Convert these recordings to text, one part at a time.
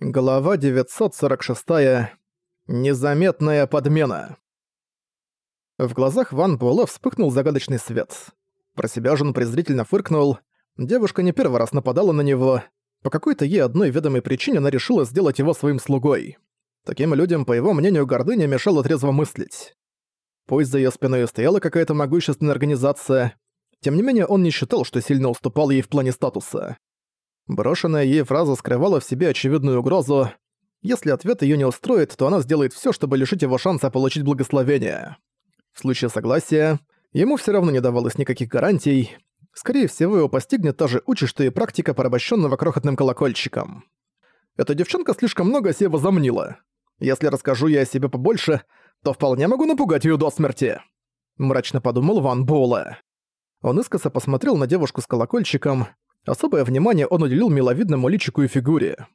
Глава 946. Незаметная подмена. В глазах Ван Буэлэ вспыхнул загадочный свет. Про себя же он презрительно фыркнул. Девушка не первый раз нападала на него. По какой-то ей одной ведомой причине она решила сделать его своим слугой. Таким людям, по его мнению, гордыня мешала трезво мыслить. Пусть за её спиной стояла какая-то могущественная организация, тем не менее он не считал, что сильно уступал ей в плане статуса. Брошенная ей фраза скрывала в себе очевидную угрозу. Если ответ её не устроит, то она сделает всё, чтобы лишить его шанса получить благословение. В случае согласия, ему всё равно не давалось никаких гарантий. Скорее всего, его постигнет та же участь, что и практика порабощенного крохотным колокольчиком. Эта девчонка слишком много себе возомнила. Если расскажу я о себе побольше, то вполне могу напугать её до смерти. Мрачно подумал Ван Буэлэ. Он искоса посмотрел на девушку с колокольчиком, Особое внимание он уделил миловидному личику и фигуре.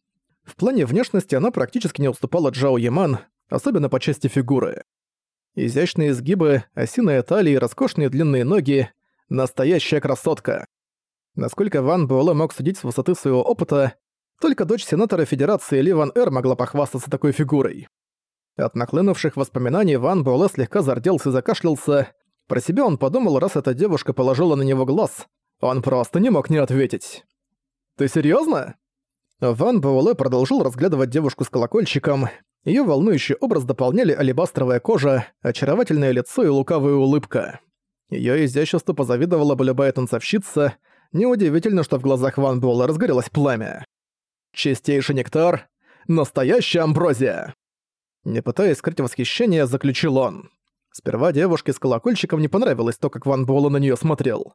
В плане внешности она практически не уступала Джао Яман, особенно по части фигуры. Изящные изгибы, осиная талия и роскошные длинные ноги – настоящая красотка. Насколько Ван Буэлэ мог судить с высоты своего опыта, только дочь сенатора Федерации Ли Ван Эр могла похвастаться такой фигурой. От нахлынувших воспоминаний Ван Буэлэ слегка зарделся и закашлялся. Про себя он подумал, раз эта девушка положила на него глаз, он просто не мог не ответить. «Ты серьёзно?» Ван Буэлэ продолжил разглядывать девушку с колокольчиком. Её волнующий образ дополняли алебастровая кожа, очаровательное лицо и лукавая улыбка. Её изяществу позавидовала бы любая танцовщица. Неудивительно, что в глазах Ван Буэлэ разгорелось пламя. «Чистейший нектар! Настоящая амброзия!» Не пытаясь скрыть восхищение, заключил он. Сперва девушке с колокольчиком не понравилось то, как Ван Буэлэ на неё смотрел.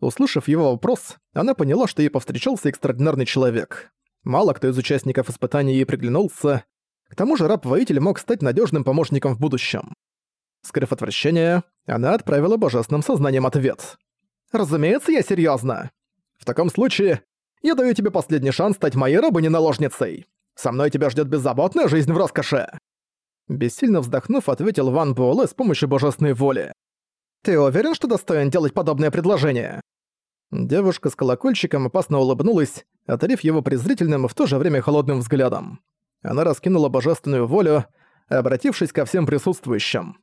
Услышав его вопрос, она поняла, что ей повстречался экстраординарный человек. Мало кто из участников испытаний ей приглянулся. К тому же раб-воитель мог стать надежным помощником в будущем. Скрыв отвращение, она отправила божественным сознанием ответ. «Разумеется, я серьезно. В таком случае, я даю тебе последний шанс стать моей рабыней-наложницей. Со мной тебя ждет беззаботная жизнь в роскоши!» Бессильно вздохнув, ответил Ван Буэлэ с помощью божественной воли. «Ты уверен, что достоин делать подобное предложение?» Девушка с колокольчиком опасно улыбнулась, одарив его презрительным и в то же время холодным взглядом. Она раскинула божественную волю, обратившись ко всем присутствующим.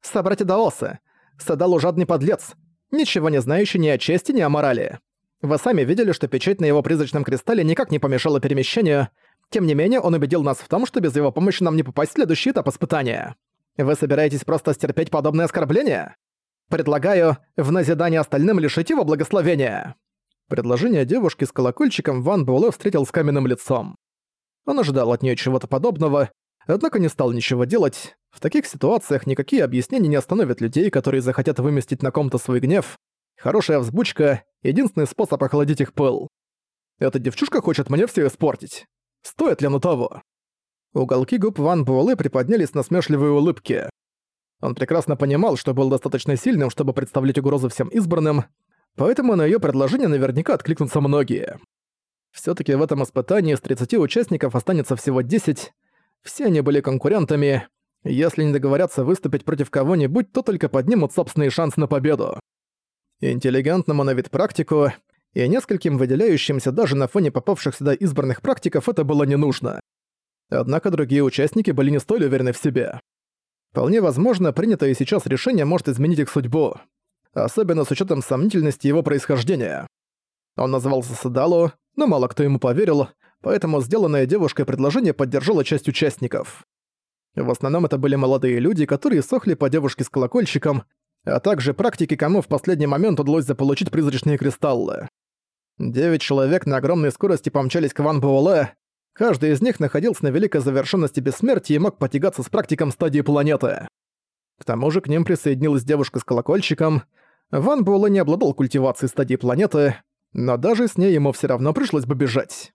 «Собратья Даосы! Садалу жадный подлец, ничего не знающий ни о чести, ни о морали. Вы сами видели, что печать на его призрачном кристалле никак не помешала перемещению, тем не менее он убедил нас в том, что без его помощи нам не попасть в следующий этап испытания. Вы собираетесь просто стерпеть подобное оскорбление?» Предлагаю в назидание остальным лишить его благословения». Предложение девушки с колокольчиком Ван Буэлэ встретил с каменным лицом. Он ожидал от нее чего-то подобного, однако не стал ничего делать. В таких ситуациях никакие объяснения не остановят людей, которые захотят выместить на ком-то свой гнев. Хорошая взбучка — единственный способ охладить их пыл. Эта девчушка хочет мне все испортить. Стоит ли оно того? Уголки губ Ван Буэлэ приподнялись на смешливые улыбки. Он прекрасно понимал, что был достаточно сильным, чтобы представлять угрозу всем избранным, поэтому на её предложение наверняка откликнутся многие. Всё-таки в этом испытании из 30 участников останется всего 10, все они были конкурентами, если не договорятся выступить против кого-нибудь, то только поднимут собственные шансы на победу. Интеллигентному на вид практику и нескольким выделяющимся даже на фоне попавших сюда избранных практиков это было не нужно. Однако другие участники были не столь уверены в себе. Вполне возможно, принятое сейчас решение может изменить их судьбу, особенно с учетом сомнительности его происхождения. Он назывался Садалу, но мало кто ему поверил, поэтому сделанное девушкой предложение поддержала часть участников. В основном это были молодые люди, которые сохли по девушке с колокольчиком, а также практики, кому в последний момент удалось заполучить призрачные кристаллы. Девять человек на огромной скорости помчались к Ван Буэлэ, Каждый из них находился на великой завершенности бессмертия и мог потягаться с практиком стадии планеты. К тому же к ним присоединилась девушка с колокольчиком. Ван Буэлэ не обладал культивацией стадии планеты, но даже с ней ему все равно пришлось бы бежать.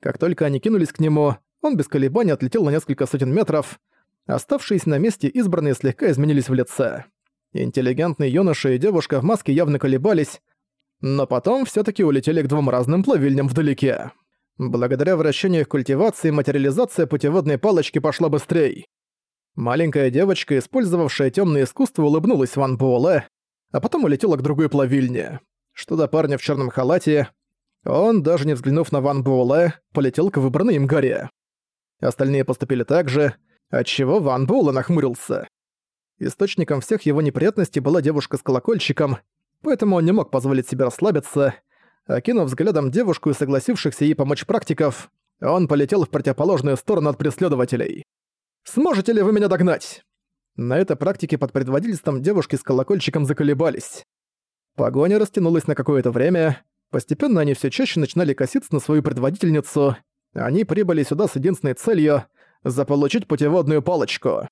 Как только они кинулись к нему, он без колебаний отлетел на несколько сотен метров. Оставшиеся на месте избранные слегка изменились в лице. Интеллигентный юноша и девушка в маске явно колебались, но потом все таки улетели к двум разным плавильням вдалеке. Благодаря вращению их культивации материализация путеводной палочки пошла быстрее. Маленькая девочка, использовавшая темное искусство, улыбнулась Ван Буэлэ, а потом улетела к другой плавильне. Что до парня в черном халате, он, даже не взглянув на Ван Буэлэ, полетел к выбранной им горе. Остальные поступили так же, отчего Ван Буэлэ нахмурился. Источником всех его неприятностей была девушка с колокольчиком, поэтому он не мог позволить себе расслабиться. Окинув взглядом девушку и согласившихся ей помочь практиков, он полетел в противоположную сторону от преследователей. «Сможете ли вы меня догнать?» На этой практике под предводительством девушки с колокольчиком заколебались. Погоня растянулась на какое-то время, постепенно они все чаще начинали коситься на свою предводительницу, они прибыли сюда с единственной целью — заполучить путеводную палочку.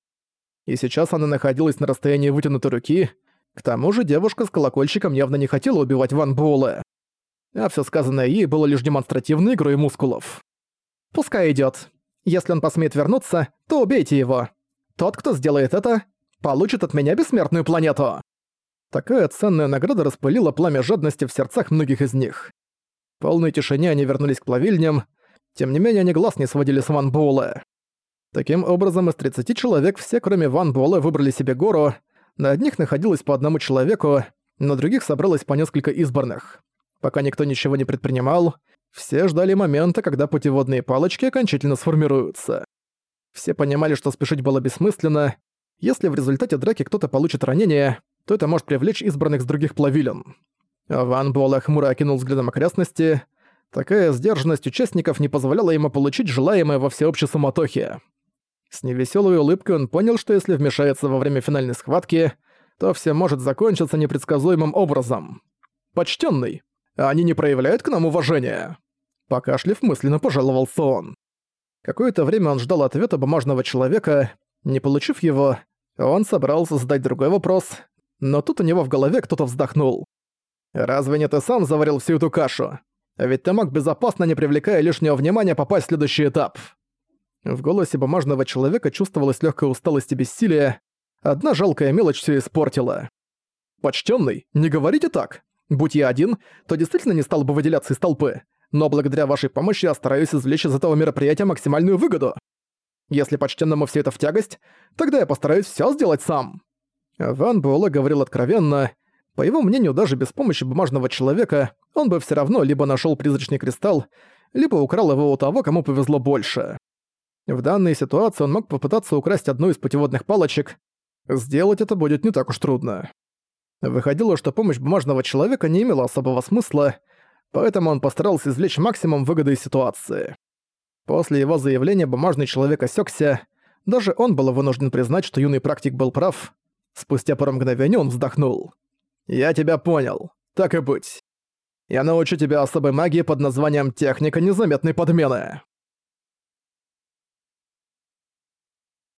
И сейчас она находилась на расстоянии вытянутой руки, к тому же девушка с колокольчиком явно не хотела убивать Ван Буэлэ. А все сказанное ей было лишь демонстративной игрой мускулов. «Пускай идет. Если он посмеет вернуться, то убейте его. Тот, кто сделает это, получит от меня бессмертную планету. Такая ценная награда распылила пламя жадности в сердцах многих из них. В полной тишине они вернулись к плавильням, тем не менее они глаз не сводили с Ван Буэлэ. Таким образом, из 30 человек все, кроме Ван Буэлэ, выбрали себе гору, на одних находилось по одному человеку, на других собралось по несколько избранных. Пока никто ничего не предпринимал, все ждали момента, когда путеводные палочки окончательно сформируются. Все понимали, что спешить было бессмысленно. Если в результате драки кто-то получит ранение, то это может привлечь избранных с других плавилен. Ван Буэлэ хмуро окинул взглядом окрестности. Такая сдержанность участников не позволяла ему получить желаемое во всеобщей суматохе. С невеселой улыбкой он понял, что если вмешается во время финальной схватки, то все может закончиться непредсказуемым образом. «Почтенный, они не проявляют к нам уважения!» Покашлив мысленно пожаловался он. Какое-то время он ждал ответа бумажного человека. Не получив его, он собрался задать другой вопрос, но тут у него в голове кто-то вздохнул. «Разве не ты сам заварил всю эту кашу? Ведь ты мог безопасно, не привлекая лишнего внимания, попасть в следующий этап». В голосе бумажного человека чувствовалась легкая усталость и бессилие. Одна жалкая мелочь все испортила. «Почтенный, не говорите так. Будь я один, то действительно не стал бы выделяться из толпы но благодаря вашей помощи я стараюсь извлечь из этого мероприятия максимальную выгоду. Если почтенному все это в тягость, тогда я постараюсь все сделать сам». Ван Буэлэ говорил откровенно. По его мнению, даже без помощи бумажного человека он бы все равно либо нашел призрачный кристалл, либо украл его у того, кому повезло больше. В данной ситуации он мог попытаться украсть одну из путеводных палочек. Сделать это будет не так уж трудно. Выходило, что помощь бумажного человека не имела особого смысла, поэтому он постарался извлечь максимум выгоды из ситуации. После его заявления бумажный человек осекся. Даже он был вынужден признать, что юный практик был прав. Спустя пару мгновений он вздохнул. «Я тебя понял. Так и быть. Я научу тебя особой магии под названием «Техника незаметной подмены».